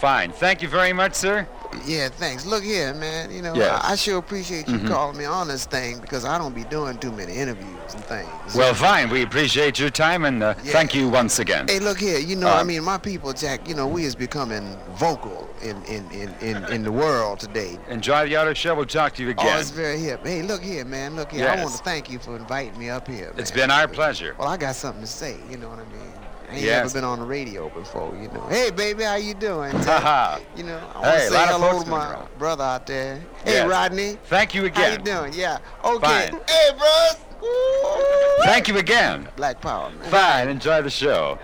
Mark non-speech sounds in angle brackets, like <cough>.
Fine. Thank you very much, sir. Yeah, thanks. Look here, man. You know, Yes. I, I sure appreciate you Mhm. calling me on this thing because I don't be doing too many interviews and things. Well, fine. We appreciate your time and uh, Yeah. thank you once again. Hey, look here. You know, I Um, mean, my people, Jack. You know, we is becoming vocal in in in in, in the world today. Enjoy the auto show. We'll talk to you Oh, again. it's very hip. Hey, look here, man. Look here. I want to thank you for inviting me up here. It's been our pleasure. Well, I got something to say. You know what I mean? I ain't Yes. never been on the radio before. You know. Hey, baby, how you doing? <laughs> You know, I want Hey, to a say hello to my around. brother out there. Hey, Yes. Rodney. Thank you again. How you doing? Yeah. Okay. Fine. Hey, bros. Thank you again. Black Power, man. Fine. Enjoy the show.